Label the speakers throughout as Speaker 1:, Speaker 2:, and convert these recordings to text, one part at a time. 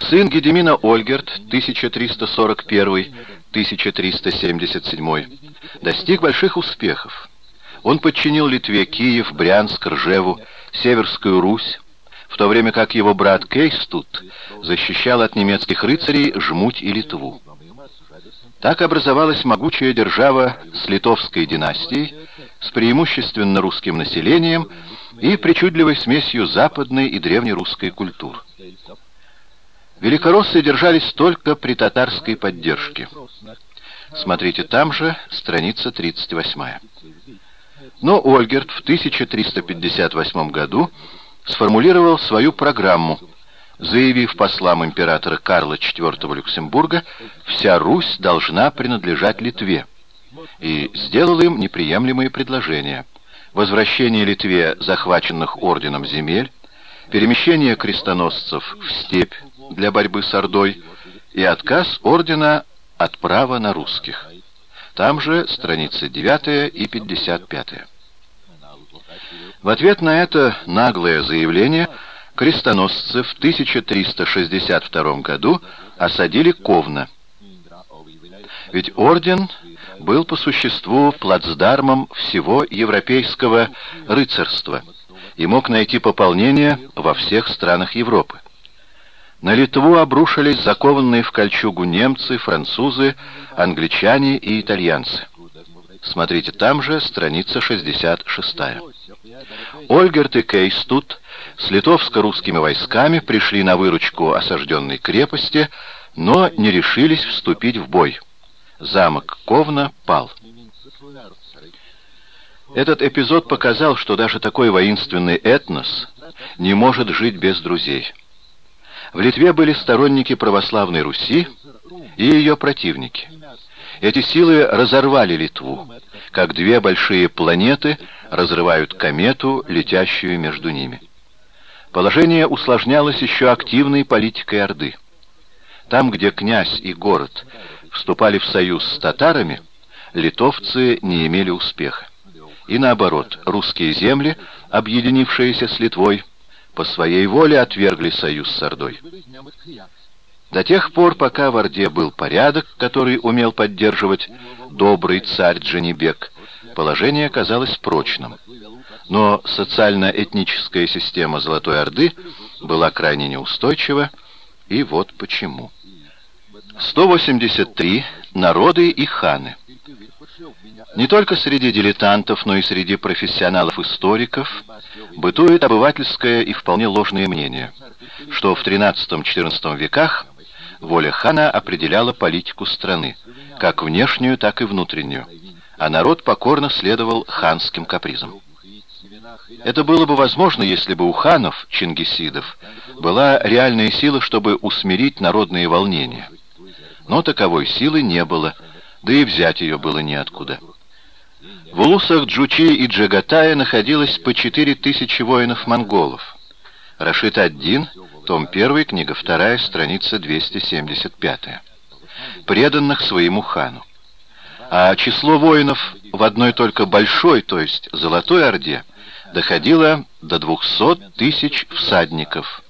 Speaker 1: Сын Гедемина Ольгерт, 1341-1377, достиг больших успехов. Он подчинил Литве Киев, Брянск, Ржеву, Северскую Русь, в то время как его брат Кейстут защищал от немецких рыцарей Жмуть и Литву. Так образовалась могучая держава с литовской династией, с преимущественно русским населением и причудливой смесью западной и древнерусской культур. Великороссы держались только при татарской поддержке. Смотрите там же, страница 38. Но Ольгерт в 1358 году сформулировал свою программу, заявив послам императора Карла IV Люксембурга, вся Русь должна принадлежать Литве, и сделал им неприемлемые предложения. Возвращение Литве захваченных орденом земель, перемещение крестоносцев в степь для борьбы с Ордой и отказ ордена от права на русских. Там же страницы 9 и 55. В ответ на это наглое заявление крестоносцы в 1362 году осадили Ковна. Ведь орден был по существу плацдармом всего европейского рыцарства и мог найти пополнение во всех странах Европы. На Литву обрушились закованные в кольчугу немцы, французы, англичане и итальянцы. Смотрите, там же страница 66. Ольгерт и Кейстут с литовско-русскими войсками пришли на выручку осажденной крепости, но не решились вступить в бой. Замок Ковна пал. Этот эпизод показал, что даже такой воинственный этнос не может жить без друзей. В Литве были сторонники православной Руси и ее противники. Эти силы разорвали Литву, как две большие планеты разрывают комету, летящую между ними. Положение усложнялось еще активной политикой Орды. Там, где князь и город вступали в союз с татарами, литовцы не имели успеха. И наоборот, русские земли, объединившиеся с Литвой, по своей воле отвергли союз с Ордой. До тех пор, пока в Орде был порядок, который умел поддерживать добрый царь Джанибек, положение казалось прочным. Но социально-этническая система Золотой Орды была крайне неустойчива, и вот почему. 183. Народы и ханы. Не только среди дилетантов, но и среди профессионалов-историков бытует обывательское и вполне ложное мнение, что в XIII-XIV веках воля хана определяла политику страны, как внешнюю, так и внутреннюю, а народ покорно следовал ханским капризам. Это было бы возможно, если бы у ханов, чингисидов, была реальная сила, чтобы усмирить народные волнения. Но таковой силы не было, да и взять ее было неоткуда. В улусах Джучи и Джагатая находилось по четыре тысячи воинов-монголов. Рашид ад-Дин, том 1, книга 2, страница 275. Преданных своему хану. А число воинов в одной только большой, то есть Золотой Орде, доходило до 200 тысяч всадников.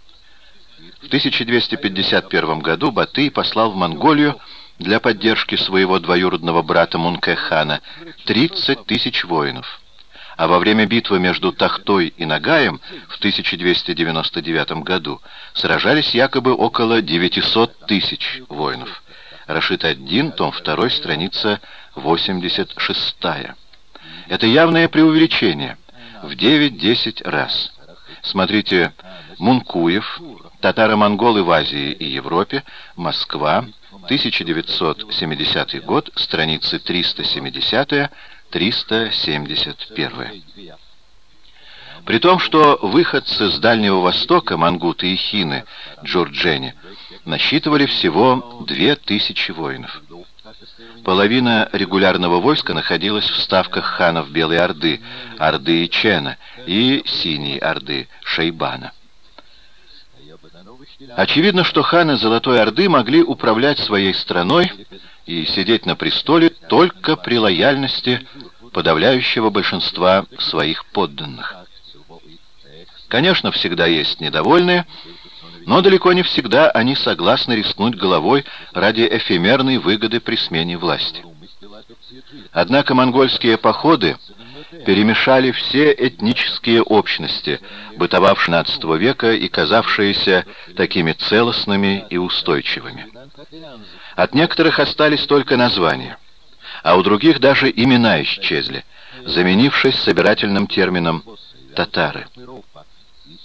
Speaker 1: В 1251 году Батый послал в Монголию для поддержки своего двоюродного брата Мункехана 30 тысяч воинов. А во время битвы между Тахтой и Нагаем в 1299 году сражались якобы около 900 тысяч воинов. Рашид ад-Дин, том 2, страница 86. Это явное преувеличение в 9-10 раз. Смотрите Мункуев, татаро-монголы в Азии и Европе, Москва, 1970 год, страницы 370-371. При том, что выходцы с Дальнего Востока, мангуты и хины, джурджени, насчитывали всего 2000 воинов. Половина регулярного войска находилась в ставках ханов Белой Орды, Орды и Чена, и Синей Орды, Шейбана. Очевидно, что ханы Золотой Орды могли управлять своей страной и сидеть на престоле только при лояльности подавляющего большинства своих подданных. Конечно, всегда есть недовольные, Но далеко не всегда они согласны рискнуть головой ради эфемерной выгоды при смене власти. Однако монгольские походы перемешали все этнические общности, бытовавшие XVII века и казавшиеся такими целостными и устойчивыми. От некоторых остались только названия, а у других даже имена исчезли, заменившись собирательным термином «татары».